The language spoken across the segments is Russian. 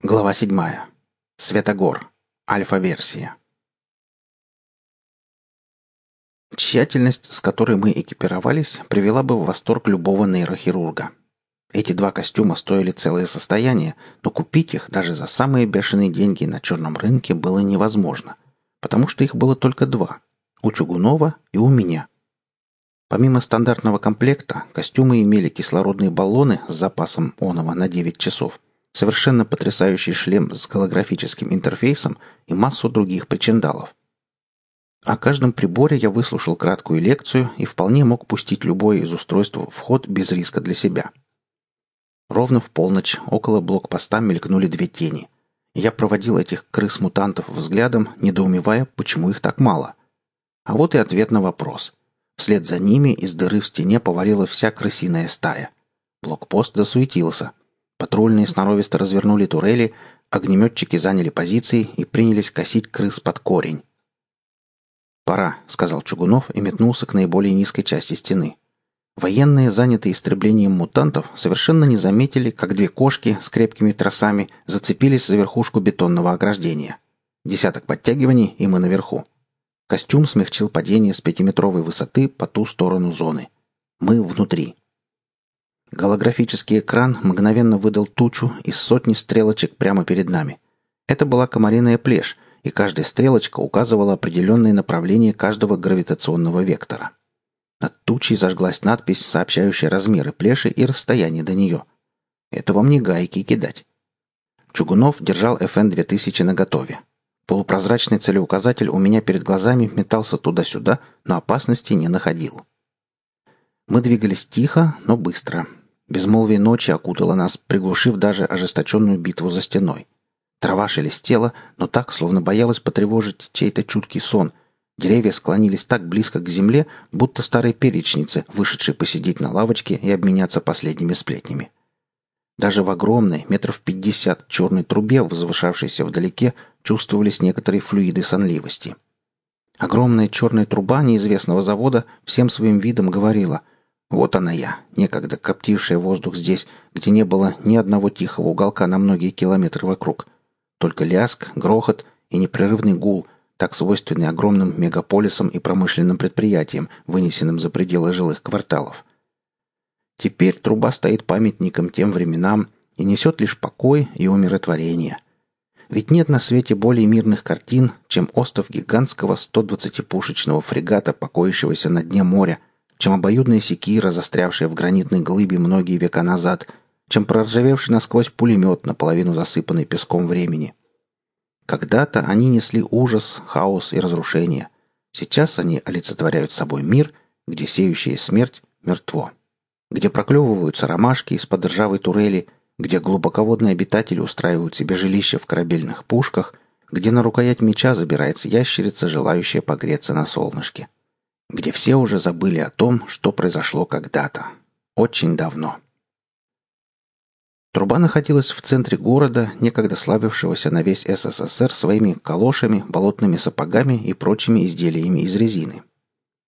Глава 7. Светогор. Альфа-версия. Тщательность, с которой мы экипировались, привела бы в восторг любого нейрохирурга. Эти два костюма стоили целое состояние, но купить их даже за самые бешеные деньги на черном рынке было невозможно, потому что их было только два – у Чугунова и у меня. Помимо стандартного комплекта, костюмы имели кислородные баллоны с запасом оного на 9 часов – совершенно потрясающий шлем с голографическим интерфейсом и массу других причиндалов. О каждом приборе я выслушал краткую лекцию и вполне мог пустить любое из устройств в ход без риска для себя. Ровно в полночь около блокпоста мелькнули две тени. Я проводил этих крыс-мутантов взглядом, недоумевая, почему их так мало. А вот и ответ на вопрос. Вслед за ними из дыры в стене повалила вся крысиная стая. Блокпост засуетился. Патрульные сноровисто развернули турели, огнеметчики заняли позиции и принялись косить крыс под корень. «Пора», — сказал Чугунов и метнулся к наиболее низкой части стены. Военные, занятые истреблением мутантов, совершенно не заметили, как две кошки с крепкими тросами зацепились за верхушку бетонного ограждения. Десяток подтягиваний, и мы наверху. Костюм смягчил падение с пятиметровой высоты по ту сторону зоны. Мы внутри. Голографический экран мгновенно выдал тучу из сотни стрелочек прямо перед нами. Это была комариная плешь, и каждая стрелочка указывала определенное направление каждого гравитационного вектора. Над тучей зажглась надпись, сообщающая размеры плеши и расстояние до нее. Это вам не гайки кидать. Чугунов держал FN-2000 наготове. Полупрозрачный целеуказатель у меня перед глазами метался туда-сюда, но опасности не находил. Мы двигались тихо, но быстро – Безмолвие ночи окутало нас, приглушив даже ожесточенную битву за стеной. Трава шелестела, но так, словно боялась потревожить чей-то чуткий сон. Деревья склонились так близко к земле, будто старые перечницы, вышедшие посидеть на лавочке и обменяться последними сплетнями. Даже в огромной, метров пятьдесят, черной трубе, возвышавшейся вдалеке, чувствовались некоторые флюиды сонливости. Огромная черная труба неизвестного завода всем своим видом говорила — вот она я, некогда коптившая воздух здесь, где не было ни одного тихого уголка на многие километры вокруг. Только ляск, грохот и непрерывный гул, так свойственный огромным мегаполисам и промышленным предприятиям, вынесенным за пределы жилых кварталов. Теперь труба стоит памятником тем временам и несет лишь покой и умиротворение. Ведь нет на свете более мирных картин, чем остров гигантского 120-пушечного фрегата, покоящегося на дне моря – чем обоюдная секира, застрявшая в гранитной глыбе многие века назад, чем проржавевший насквозь пулемет, наполовину засыпанный песком времени. Когда-то они несли ужас, хаос и разрушение. Сейчас они олицетворяют собой мир, где сеющая смерть мертво. Где проклевываются ромашки из-под ржавой турели, где глубоководные обитатели устраивают себе жилище в корабельных пушках, где на рукоять меча забирается ящерица, желающая погреться на солнышке где все уже забыли о том, что произошло когда-то. Очень давно. Труба находилась в центре города, некогда славившегося на весь СССР своими калошами, болотными сапогами и прочими изделиями из резины.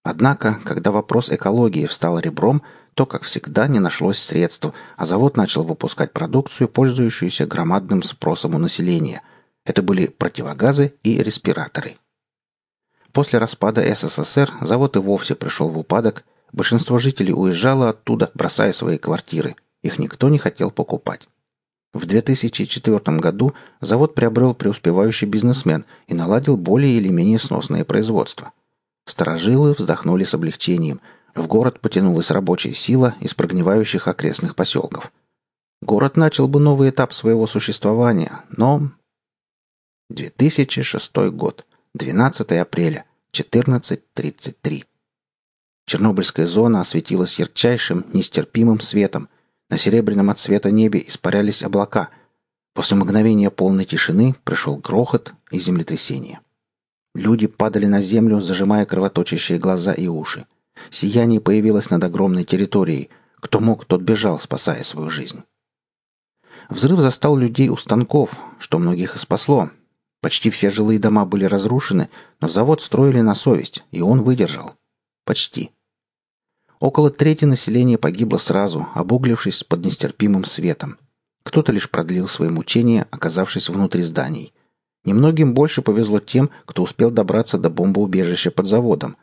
Однако, когда вопрос экологии встал ребром, то, как всегда, не нашлось средств, а завод начал выпускать продукцию, пользующуюся громадным спросом у населения. Это были противогазы и респираторы. После распада СССР завод и вовсе пришел в упадок, большинство жителей уезжало оттуда, бросая свои квартиры. Их никто не хотел покупать. В 2004 году завод приобрел преуспевающий бизнесмен и наладил более или менее сносное производство. Старожилы вздохнули с облегчением. В город потянулась рабочая сила из прогнивающих окрестных поселков. Город начал бы новый этап своего существования, но... 2006 год. 12 апреля, 14.33. Чернобыльская зона осветилась ярчайшим, нестерпимым светом. На серебряном от света небе испарялись облака. После мгновения полной тишины пришел грохот и землетрясение. Люди падали на землю, зажимая кровоточащие глаза и уши. Сияние появилось над огромной территорией. Кто мог, тот бежал, спасая свою жизнь. Взрыв застал людей у станков, что многих и спасло. Почти все жилые дома были разрушены, но завод строили на совесть, и он выдержал. Почти. Около трети населения погибло сразу, обуглившись под нестерпимым светом. Кто-то лишь продлил свои мучения, оказавшись внутри зданий. Немногим больше повезло тем, кто успел добраться до бомбоубежища под заводом.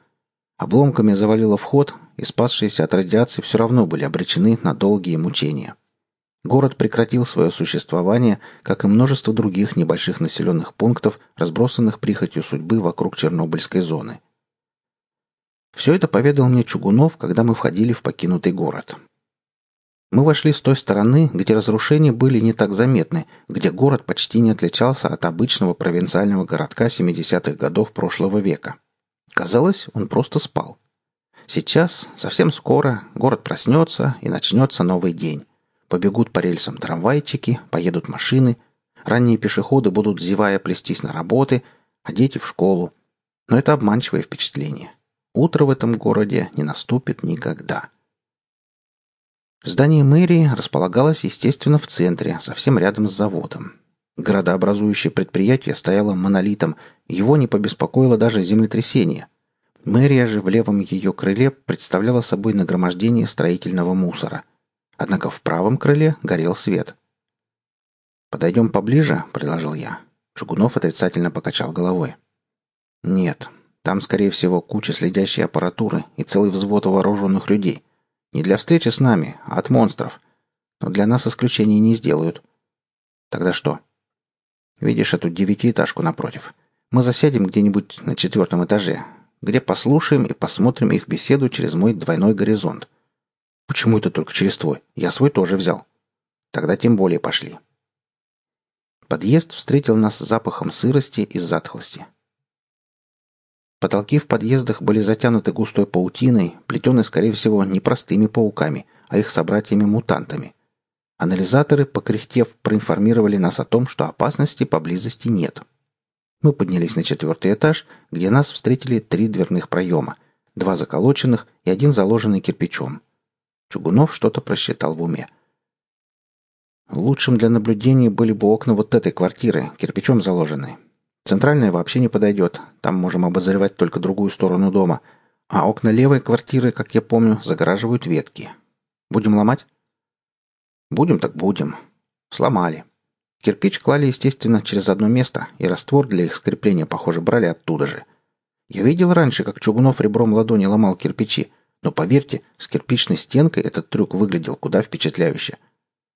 Обломками завалило вход, и спасшиеся от радиации все равно были обречены на долгие мучения. Город прекратил свое существование, как и множество других небольших населенных пунктов, разбросанных прихотью судьбы вокруг Чернобыльской зоны. Все это поведал мне Чугунов, когда мы входили в покинутый город. Мы вошли с той стороны, где разрушения были не так заметны, где город почти не отличался от обычного провинциального городка 70-х годов прошлого века. Казалось, он просто спал. Сейчас, совсем скоро, город проснется и начнется новый день. Побегут по рельсам трамвайчики, поедут машины, ранние пешеходы будут, зевая, плестись на работы, а дети в школу. Но это обманчивое впечатление. Утро в этом городе не наступит никогда. Здание мэрии располагалось, естественно, в центре, совсем рядом с заводом. Городообразующее предприятие стояло монолитом, его не побеспокоило даже землетрясение. Мэрия же в левом ее крыле представляла собой нагромождение строительного мусора – Однако в правом крыле горел свет. «Подойдем поближе», — предложил я. Чугунов отрицательно покачал головой. «Нет, там, скорее всего, куча следящей аппаратуры и целый взвод вооруженных людей. Не для встречи с нами, а от монстров. Но для нас исключений не сделают. Тогда что? Видишь эту девятиэтажку напротив? Мы засядем где-нибудь на четвертом этаже, где послушаем и посмотрим их беседу через мой двойной горизонт. Почему это только через твой? Я свой тоже взял. Тогда тем более пошли. Подъезд встретил нас запахом сырости и затхлости. Потолки в подъездах были затянуты густой паутиной, плетеной, скорее всего, не простыми пауками, а их собратьями-мутантами. Анализаторы, покряхтев, проинформировали нас о том, что опасности поблизости нет. Мы поднялись на четвертый этаж, где нас встретили три дверных проема, два заколоченных и один заложенный кирпичом. Чугунов что-то просчитал в уме. Лучшим для наблюдения были бы окна вот этой квартиры, кирпичом заложенной. Центральная вообще не подойдет, там можем обозревать только другую сторону дома. А окна левой квартиры, как я помню, загораживают ветки. Будем ломать? Будем так будем. Сломали. Кирпич клали, естественно, через одно место, и раствор для их скрепления, похоже, брали оттуда же. Я видел раньше, как Чугунов ребром ладони ломал кирпичи, но поверьте, с кирпичной стенкой этот трюк выглядел куда впечатляюще.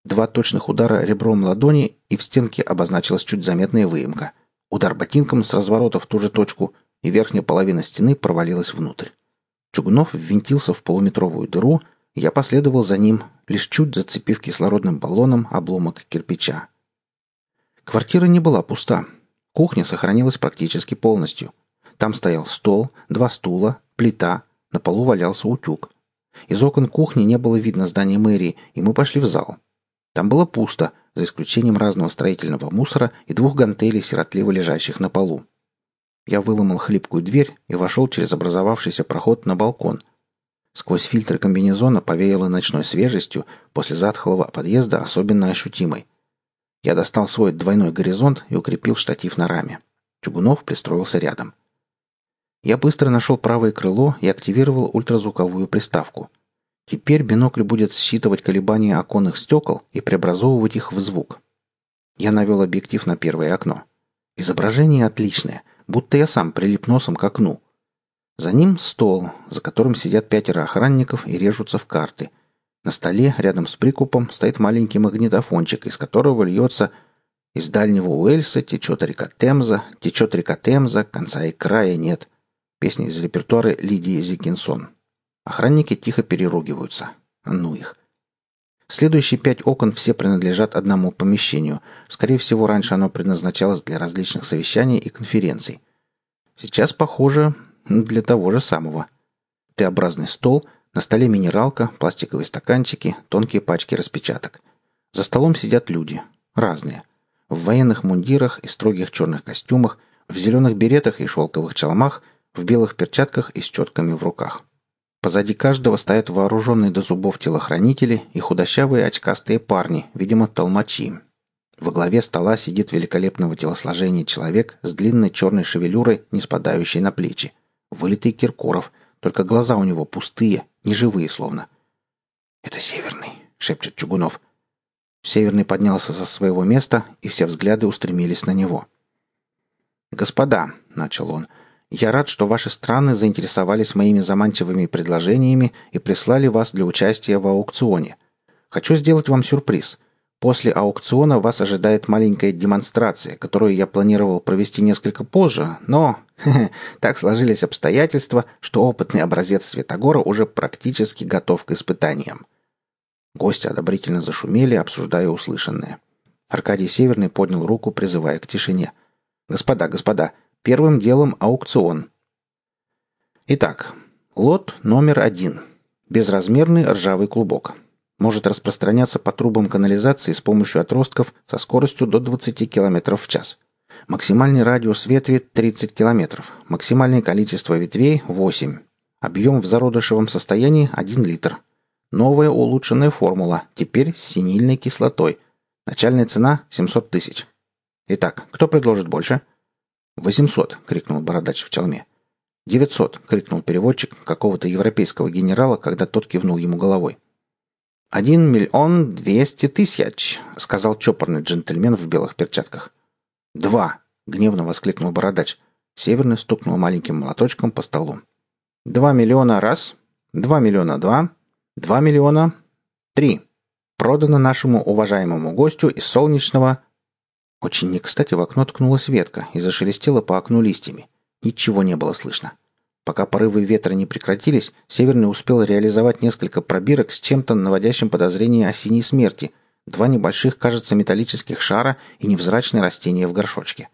Два точных удара ребром ладони, и в стенке обозначилась чуть заметная выемка. Удар ботинком с разворота в ту же точку, и верхняя половина стены провалилась внутрь. Чугунов ввинтился в полуметровую дыру, я последовал за ним, лишь чуть зацепив кислородным баллоном обломок кирпича. Квартира не была пуста. Кухня сохранилась практически полностью. Там стоял стол, два стула, плита, на полу валялся утюг. Из окон кухни не было видно здания мэрии, и мы пошли в зал. Там было пусто, за исключением разного строительного мусора и двух гантелей, сиротливо лежащих на полу. Я выломал хлипкую дверь и вошел через образовавшийся проход на балкон. Сквозь фильтры комбинезона повеяло ночной свежестью, после затхлого подъезда особенно ощутимой. Я достал свой двойной горизонт и укрепил штатив на раме. Чугунов пристроился рядом. Я быстро нашел правое крыло и активировал ультразвуковую приставку. Теперь бинокль будет считывать колебания оконных стекол и преобразовывать их в звук. Я навел объектив на первое окно. Изображение отличное, будто я сам прилип носом к окну. За ним стол, за которым сидят пятеро охранников и режутся в карты. На столе, рядом с прикупом, стоит маленький магнитофончик, из которого льется из дальнего Уэльса течет река Темза, течет река Темза, конца и края нет. Песня из репертуара Лидии Зикинсон. Охранники тихо переругиваются. Ну их. Следующие пять окон все принадлежат одному помещению. Скорее всего, раньше оно предназначалось для различных совещаний и конференций. Сейчас, похоже, для того же самого. Т-образный стол, на столе минералка, пластиковые стаканчики, тонкие пачки распечаток. За столом сидят люди. Разные. В военных мундирах и строгих черных костюмах, в зеленых беретах и шелковых чалмах, в белых перчатках и с четками в руках. Позади каждого стоят вооруженные до зубов телохранители и худощавые очкастые парни, видимо, толмачи. Во главе стола сидит великолепного телосложения человек с длинной черной шевелюрой, не спадающей на плечи. Вылитый Киркоров, только глаза у него пустые, неживые словно. «Это Северный», — шепчет Чугунов. Северный поднялся со своего места, и все взгляды устремились на него. «Господа», — начал он, — «я рад, что ваши страны заинтересовались моими заманчивыми предложениями и прислали вас для участия в аукционе. Хочу сделать вам сюрприз. После аукциона вас ожидает маленькая демонстрация, которую я планировал провести несколько позже, но так сложились обстоятельства, что опытный образец Светогора уже практически готов к испытаниям. Гости одобрительно зашумели, обсуждая услышанное. Аркадий Северный поднял руку, призывая к тишине. «Господа, господа, первым делом аукцион». Итак, лот номер один. Безразмерный ржавый клубок. Может распространяться по трубам канализации с помощью отростков со скоростью до 20 км в час. Максимальный радиус ветви 30 км. Максимальное количество ветвей 8. Объем в зародышевом состоянии 1 литр. Новая улучшенная формула, теперь с синильной кислотой. Начальная цена 700 тысяч. Итак, кто предложит больше? 800, крикнул бородач в челме. 900, крикнул переводчик какого-то европейского генерала, когда тот кивнул ему головой. «Один миллион двести тысяч», — сказал чопорный джентльмен в белых перчатках. «Два!» — гневно воскликнул бородач. Северный стукнул маленьким молоточком по столу. «Два миллиона раз, два миллиона два, Два миллиона. Три. Продано нашему уважаемому гостю из солнечного... Очень не кстати в окно ткнулась ветка и зашелестела по окну листьями. Ничего не было слышно. Пока порывы ветра не прекратились, Северный успел реализовать несколько пробирок с чем-то наводящим подозрение о синей смерти, два небольших, кажется, металлических шара и невзрачное растение в горшочке.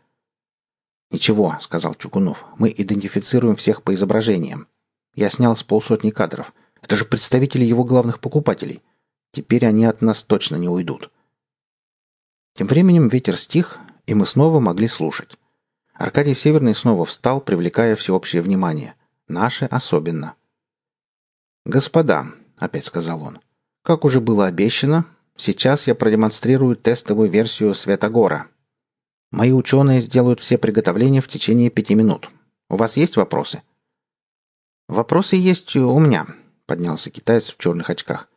«Ничего», — сказал Чугунов, — «мы идентифицируем всех по изображениям. Я снял с полсотни кадров. Это же представители его главных покупателей. Теперь они от нас точно не уйдут. Тем временем ветер стих, и мы снова могли слушать. Аркадий Северный снова встал, привлекая всеобщее внимание. Наши особенно. «Господа», — опять сказал он, — «как уже было обещано, сейчас я продемонстрирую тестовую версию Светогора. Мои ученые сделают все приготовления в течение пяти минут. У вас есть вопросы?» «Вопросы есть у меня», поднялся китаец в черных очках.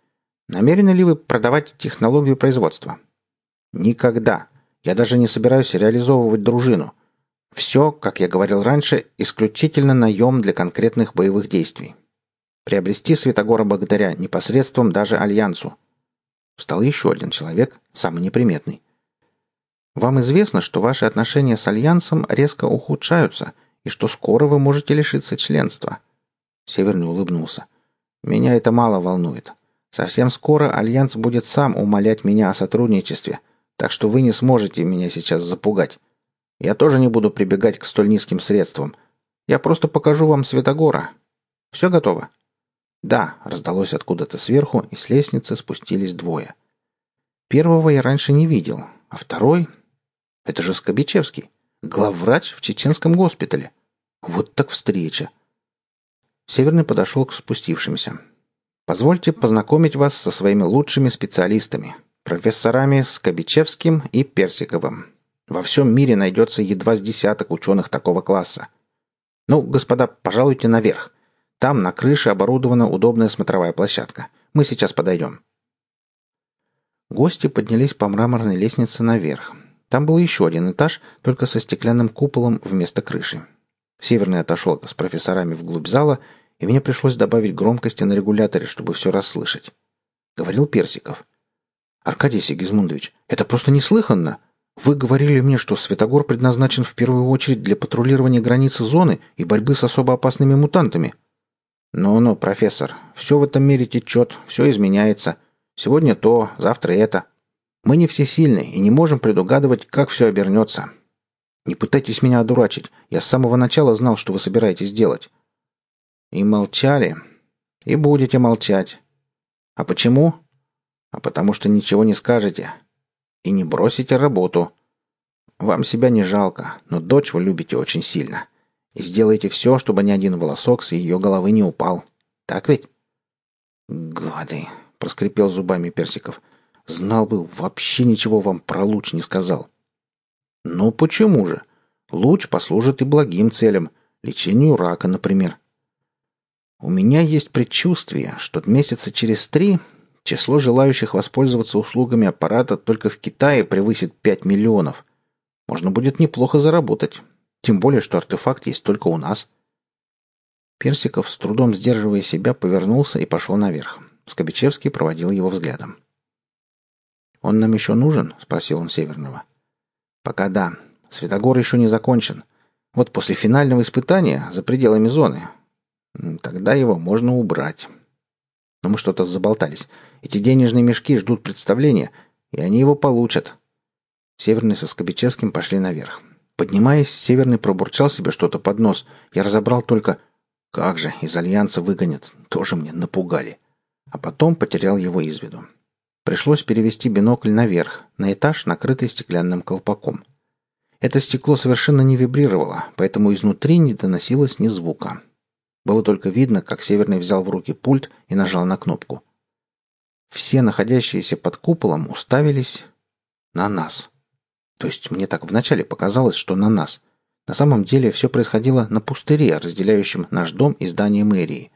Намерены ли вы продавать технологию производства? Никогда. Я даже не собираюсь реализовывать дружину. Все, как я говорил раньше, исключительно наем для конкретных боевых действий. Приобрести Святогора благодаря непосредством даже Альянсу. Встал еще один человек, самый неприметный. Вам известно, что ваши отношения с Альянсом резко ухудшаются и что скоро вы можете лишиться членства. Северный улыбнулся. Меня это мало волнует. Совсем скоро Альянс будет сам умолять меня о сотрудничестве, так что вы не сможете меня сейчас запугать. Я тоже не буду прибегать к столь низким средствам. Я просто покажу вам Святогора. Все готово?» «Да», — раздалось откуда-то сверху, и с лестницы спустились двое. Первого я раньше не видел, а второй... Это же Скобичевский, главврач в чеченском госпитале. Вот так встреча. Северный подошел к спустившимся. «Позвольте познакомить вас со своими лучшими специалистами, профессорами Скобичевским и Персиковым. Во всем мире найдется едва с десяток ученых такого класса. Ну, господа, пожалуйте наверх. Там на крыше оборудована удобная смотровая площадка. Мы сейчас подойдем». Гости поднялись по мраморной лестнице наверх. Там был еще один этаж, только со стеклянным куполом вместо крыши. Северный отошел с профессорами вглубь зала и мне пришлось добавить громкости на регуляторе, чтобы все расслышать. Говорил Персиков. «Аркадий Сигизмундович, это просто неслыханно! Вы говорили мне, что Светогор предназначен в первую очередь для патрулирования границы зоны и борьбы с особо опасными мутантами». «Ну-ну, профессор, все в этом мире течет, все изменяется. Сегодня то, завтра это. Мы не всесильны и не можем предугадывать, как все обернется. Не пытайтесь меня одурачить. Я с самого начала знал, что вы собираетесь делать. И молчали. И будете молчать. А почему? А потому что ничего не скажете. И не бросите работу. Вам себя не жалко, но дочь вы любите очень сильно. И сделайте все, чтобы ни один волосок с ее головы не упал. Так ведь? Гады, проскрипел зубами Персиков. Знал бы, вообще ничего вам про луч не сказал. Ну почему же? Луч послужит и благим целям, лечению рака, например. У меня есть предчувствие, что месяца через три Число желающих воспользоваться услугами аппарата только в Китае превысит 5 миллионов. Можно будет неплохо заработать. Тем более, что артефакт есть только у нас. Персиков, с трудом сдерживая себя, повернулся и пошел наверх. Скобичевский проводил его взглядом. «Он нам еще нужен?» — спросил он Северного. «Пока да. Светогор еще не закончен. Вот после финального испытания за пределами зоны. Тогда его можно убрать. Но мы что-то заболтались. Эти денежные мешки ждут представления, и они его получат. Северный со Скобичевским пошли наверх. Поднимаясь, Северный пробурчал себе что-то под нос. Я разобрал только «Как же, из Альянса выгонят. Тоже мне напугали». А потом потерял его из виду. Пришлось перевести бинокль наверх, на этаж, накрытый стеклянным колпаком. Это стекло совершенно не вибрировало, поэтому изнутри не доносилось ни звука. Было только видно, как Северный взял в руки пульт и нажал на кнопку. Все находящиеся под куполом уставились на нас. То есть мне так вначале показалось, что на нас. На самом деле все происходило на пустыре, разделяющем наш дом и здание мэрии.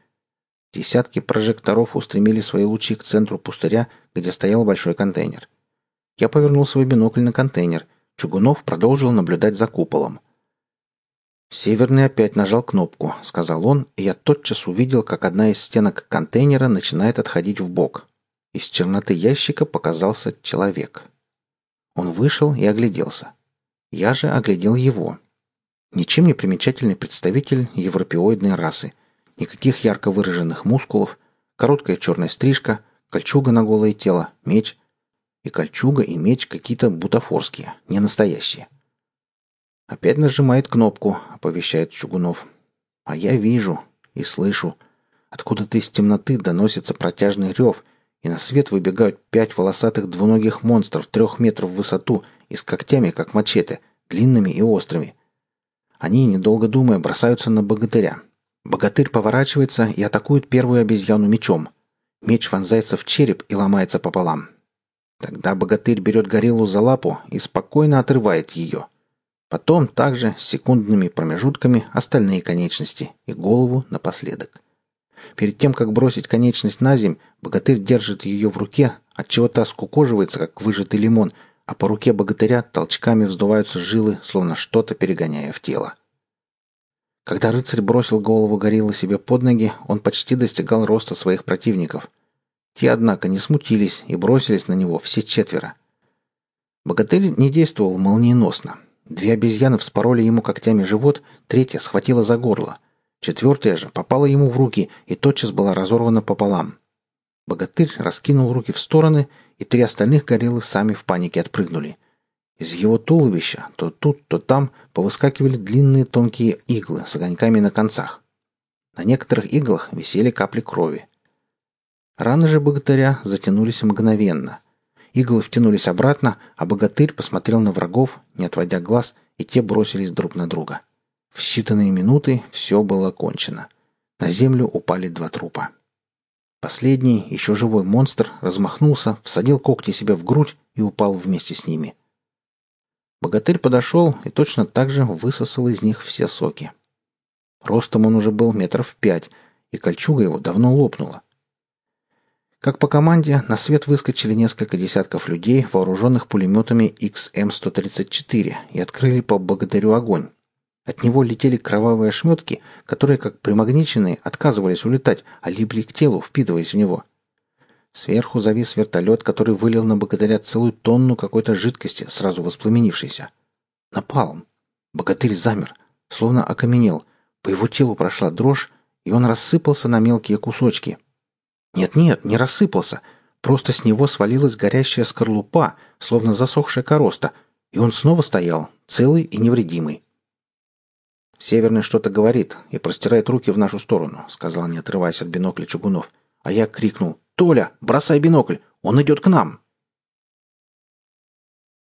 Десятки прожекторов устремили свои лучи к центру пустыря, где стоял большой контейнер. Я повернул свой бинокль на контейнер. Чугунов продолжил наблюдать за куполом. «Северный опять нажал кнопку», — сказал он, и я тотчас увидел, как одна из стенок контейнера начинает отходить в бок. Из черноты ящика показался человек. Он вышел и огляделся. Я же оглядел его. Ничем не примечательный представитель европеоидной расы. Никаких ярко выраженных мускулов, короткая черная стрижка, кольчуга на голое тело, меч. И кольчуга, и меч какие-то бутафорские, не настоящие. Опять нажимает кнопку, оповещает Чугунов. А я вижу и слышу. Откуда-то из темноты доносится протяжный рев, и на свет выбегают пять волосатых двуногих монстров трех метров в высоту и с когтями, как мачете, длинными и острыми. Они, недолго думая, бросаются на богатыря. Богатырь поворачивается и атакует первую обезьяну мечом. Меч вонзается в череп и ломается пополам. Тогда богатырь берет гориллу за лапу и спокойно отрывает ее – Потом также секундными промежутками остальные конечности и голову напоследок. Перед тем, как бросить конечность на земь, богатырь держит ее в руке, отчего та скукоживается, как выжатый лимон, а по руке богатыря толчками вздуваются жилы, словно что-то перегоняя в тело. Когда рыцарь бросил голову гориллы себе под ноги, он почти достигал роста своих противников. Те, однако, не смутились и бросились на него все четверо. Богатырь не действовал молниеносно. Две обезьяны вспороли ему когтями живот, третья схватила за горло. Четвертая же попала ему в руки и тотчас была разорвана пополам. Богатырь раскинул руки в стороны, и три остальных гориллы сами в панике отпрыгнули. Из его туловища то тут, то там повыскакивали длинные тонкие иглы с огоньками на концах. На некоторых иглах висели капли крови. Раны же богатыря затянулись мгновенно. Иглы втянулись обратно, а богатырь посмотрел на врагов, не отводя глаз, и те бросились друг на друга. В считанные минуты все было кончено. На землю упали два трупа. Последний, еще живой монстр, размахнулся, всадил когти себе в грудь и упал вместе с ними. Богатырь подошел и точно так же высосал из них все соки. Ростом он уже был метров пять, и кольчуга его давно лопнула. Как по команде, на свет выскочили несколько десятков людей, вооруженных пулеметами XM-134, и открыли по богатырю огонь. От него летели кровавые ошметки, которые, как примагниченные, отказывались улетать, а липли к телу, впитываясь в него. Сверху завис вертолет, который вылил на богатыря целую тонну какой-то жидкости, сразу воспламенившейся. Напалм. Богатырь замер, словно окаменел. По его телу прошла дрожь, и он рассыпался на мелкие кусочки – нет-нет, не рассыпался. Просто с него свалилась горящая скорлупа, словно засохшая короста, и он снова стоял, целый и невредимый. «Северный что-то говорит и простирает руки в нашу сторону», — сказал, не отрываясь от бинокля Чугунов. А я крикнул «Толя, бросай бинокль! Он идет к нам!»